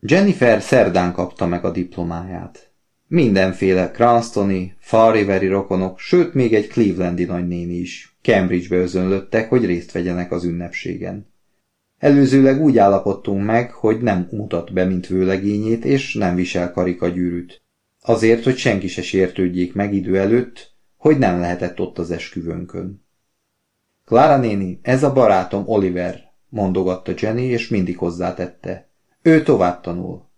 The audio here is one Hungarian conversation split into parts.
Jennifer szerdán kapta meg a diplomáját. Mindenféle Cranstoni, Farriveri rokonok, sőt még egy Clevelandi nagynéni is Cambridge-be özönlöttek, hogy részt vegyenek az ünnepségen. Előzőleg úgy állapodtunk meg, hogy nem mutat be, mint vőlegényét, és nem visel karikagyűrűt. Azért, hogy senki se sértődjék meg idő előtt, hogy nem lehetett ott az esküvőnkön. Clara néni, ez a barátom Oliver, mondogatta Jenny, és mindig hozzátette. Ő tovább tanul.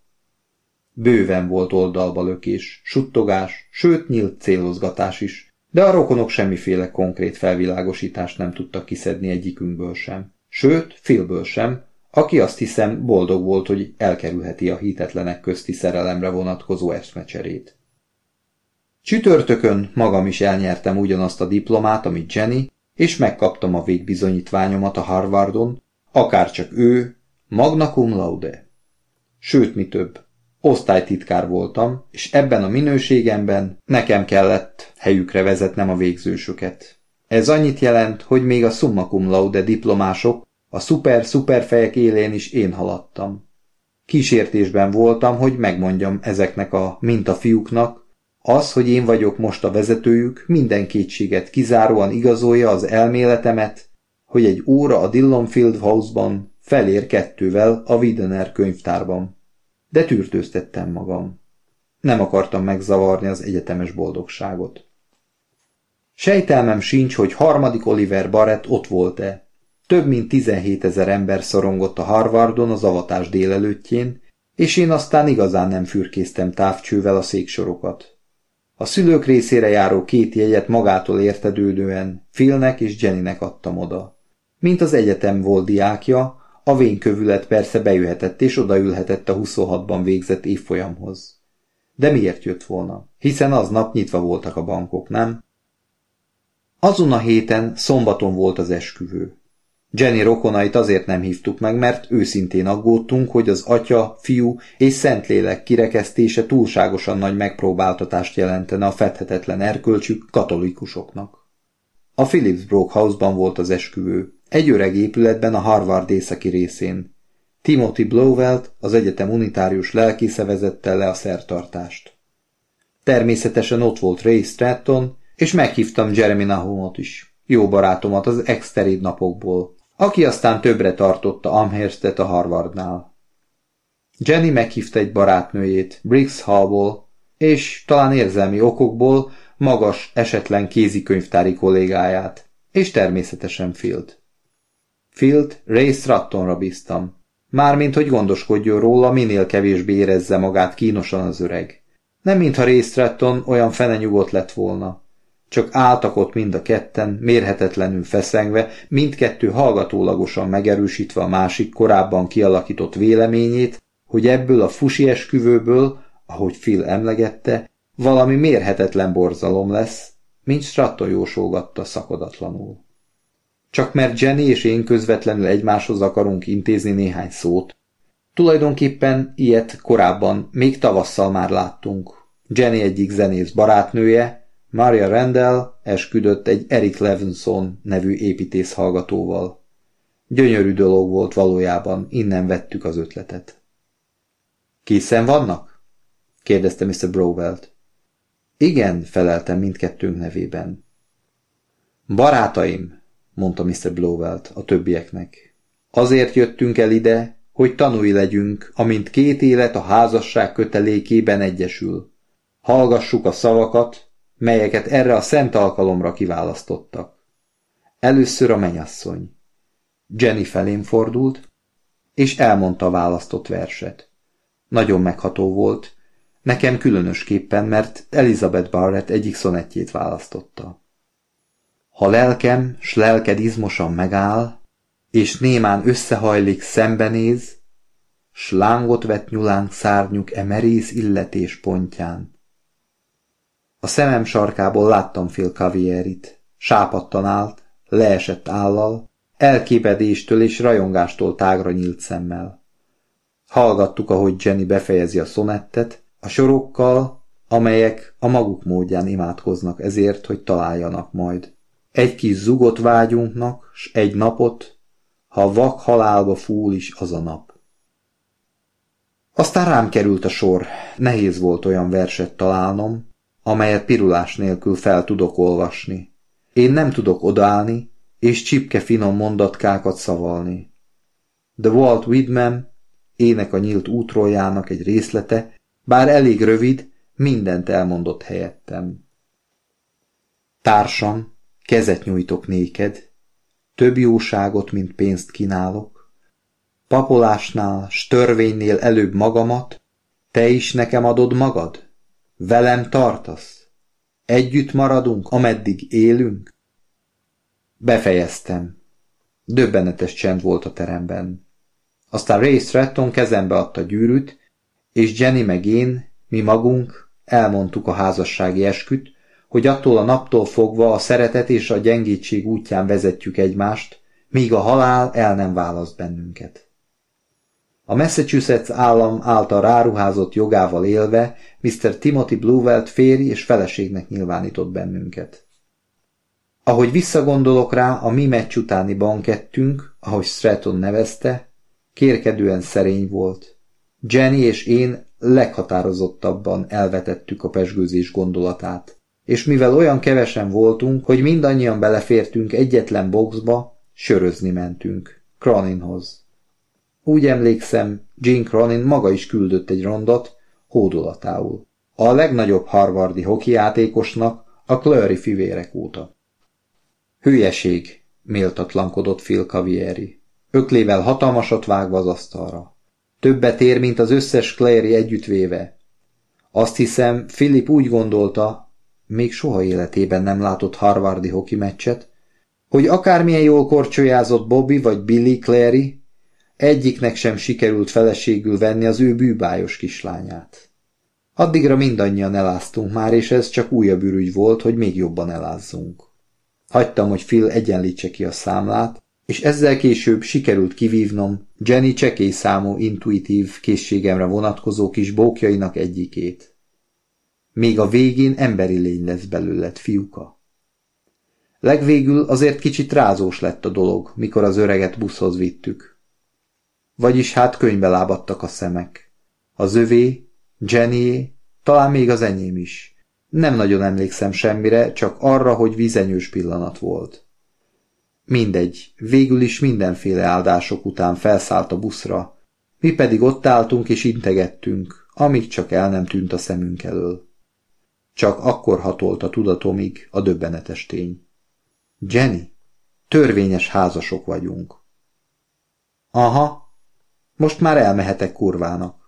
Bőven volt oldalba lökés, suttogás, sőt nyílt célozgatás is, de a rokonok semmiféle konkrét felvilágosítást nem tudtak kiszedni egyikünkből sem. Sőt, Philből sem, aki azt hiszem boldog volt, hogy elkerülheti a hitetlenek közti szerelemre vonatkozó eszmecserét. Csütörtökön magam is elnyertem ugyanazt a diplomát, amit Jenny, és megkaptam a végbizonyítványomat a Harvardon, akárcsak ő, magna cum laude. Sőt, mi több, osztálytitkár voltam, és ebben a minőségemben nekem kellett helyükre vezetnem a végzősöket. Ez annyit jelent, hogy még a summa cum laude diplomások, a szuper-szuper fejek élén is én haladtam. Kísértésben voltam, hogy megmondjam ezeknek a mintafiúknak, az, hogy én vagyok most a vezetőjük, minden kétséget kizáróan igazolja az elméletemet, hogy egy óra a Dillonfield House-ban felér kettővel a Widener könyvtárban. De tűrtőztettem magam. Nem akartam megzavarni az egyetemes boldogságot. Sejtelmem sincs, hogy harmadik Oliver Barrett ott volt-e. Több mint 17 ezer ember szorongott a Harvardon az avatás délelőttjén, és én aztán igazán nem fürkésztem távcsővel a széksorokat. A szülők részére járó két jegyet magától értedődően Philnek és Jennynek adtam oda. Mint az egyetem volt diákja, a vénykövület persze bejöhetett és odaülhetett a 26-ban végzett évfolyamhoz. De miért jött volna? Hiszen aznap nyitva voltak a bankok, nem? Azon a héten szombaton volt az esküvő. Jenny rokonait azért nem hívtuk meg, mert őszintén aggódtunk, hogy az atya, fiú és szentlélek kirekesztése túlságosan nagy megpróbáltatást jelentene a fedhetetlen erkölcsük katolikusoknak. A Phillipsbrook House-ban volt az esküvő, egy öreg épületben a Harvard északi részén. Timothy Blowelt, az egyetem unitárius lelkésze vezette le a szertartást. Természetesen ott volt Ray Stratton, és meghívtam Jeremy Nahumot is, jó barátomat az exterid napokból, aki aztán többre tartotta Amherstet a Harvardnál. Jenny meghívta egy barátnőjét, Briggs Hallból, és talán érzelmi okokból magas, esetlen kézikönyvtári kollégáját, és természetesen Field. Field Ray Strattonra bíztam. Mármint, hogy gondoskodjon róla, minél kevésbé érezze magát kínosan az öreg. Nem mintha Ray Stratton olyan fene nyugodt lett volna. Csak álltak ott mind a ketten, mérhetetlenül feszengve, mindkettő hallgatólagosan megerősítve a másik korábban kialakított véleményét, hogy ebből a fusi esküvőből, ahogy Phil emlegette, valami mérhetetlen borzalom lesz, mint Stratton jósolgatta szakadatlanul. Csak mert Jenny és én közvetlenül egymáshoz akarunk intézni néhány szót. Tulajdonképpen ilyet korábban, még tavasszal már láttunk. Jenny egyik zenész barátnője, Maria Randall esküdött egy Eric Levinson nevű építész hallgatóval. Gyönyörű dolog volt valójában, innen vettük az ötletet. Készen vannak? kérdezte Mr. Browelt. Igen, feleltem mindkettőnk nevében. Barátaim, mondta Mr. Blowelt a többieknek. Azért jöttünk el ide, hogy tanulj legyünk, amint két élet a házasság kötelékében egyesül. Hallgassuk a szavakat, melyeket erre a szent alkalomra kiválasztottak. Először a menyasszony. Jenny felén fordult, és elmondta a választott verset. Nagyon megható volt, nekem különösképpen, mert Elizabeth Barrett egyik szonettjét választotta. Ha lelkem, s lelked izmosan megáll, és némán összehajlik, szembenéz, s lángot vet nyulánk szárnyuk e merész illetés pontján. A szemem sarkából láttam Phil Cavierit. Sápadtan állt, leesett állal, elképedéstől és rajongástól tágra nyílt szemmel. Hallgattuk, ahogy Jenny befejezi a szonettet, a sorokkal, amelyek a maguk módján imádkoznak ezért, hogy találjanak majd. Egy kis zugot vágyunknak, s egy napot, ha vak halálba fúl is az a nap. Aztán rám került a sor, nehéz volt olyan verset találnom, amelyet pirulás nélkül fel tudok olvasni. Én nem tudok odaállni, és csipke finom mondatkákat szavalni. The Walt Whitman, ének a nyílt útróljának egy részlete, bár elég rövid, mindent elmondott helyettem. Társam, kezet nyújtok néked, több jóságot, mint pénzt kínálok. Papolásnál, störvénynél előbb magamat, te is nekem adod magad? Velem tartasz? Együtt maradunk, ameddig élünk? Befejeztem. Döbbenetes csend volt a teremben. Aztán Ray Stratton kezembe adta gyűrűt, és Jenny meg én, mi magunk elmondtuk a házassági esküt, hogy attól a naptól fogva a szeretet és a gyengítség útján vezetjük egymást, míg a halál el nem választ bennünket. A Massachusetts állam által ráruházott jogával élve Mr. Timothy Bluewelt férj és feleségnek nyilvánított bennünket. Ahogy visszagondolok rá, a mi meccs utáni bankettünk, ahogy Stratton nevezte, kérkedően szerény volt. Jenny és én leghatározottabban elvetettük a pesgőzés gondolatát és mivel olyan kevesen voltunk, hogy mindannyian belefértünk egyetlen boxba, sörözni mentünk. Croninhoz. Úgy emlékszem, Gene Cronin maga is küldött egy rondot, hódolatául. A legnagyobb harvardi hoki játékosnak a Clary fivérek óta. Hülyeség, méltatlankodott Phil Cavieri. Öklével hatalmasat vágva az asztalra. Többet ér, mint az összes Clary együttvéve. Azt hiszem, Philip úgy gondolta, még soha életében nem látott harvardi hoki meccset, hogy akármilyen jól korcsolyázott Bobby vagy Billy Clary, egyiknek sem sikerült feleségül venni az ő bűbájos kislányát. Addigra mindannyian eláztunk már, és ez csak újabb ürügy volt, hogy még jobban elázzunk. Hagytam, hogy Phil egyenlítse ki a számlát, és ezzel később sikerült kivívnom Jenny csekély számú intuitív készségemre vonatkozó kis bókjainak egyikét. Még a végén emberi lény lesz belőled, fiúka. Legvégül azért kicsit rázós lett a dolog, mikor az öreget buszhoz vittük. Vagyis hát könyvbe lábadtak a szemek. Az övé, Jennyé, talán még az enyém is. Nem nagyon emlékszem semmire, csak arra, hogy vizenyős pillanat volt. Mindegy, végül is mindenféle áldások után felszállt a buszra, mi pedig ott álltunk és integettünk, amíg csak el nem tűnt a szemünk elől. Csak akkor hatolt a tudatomig a döbbenetes tény. Jenny, törvényes házasok vagyunk. Aha, most már elmehetek kurvának.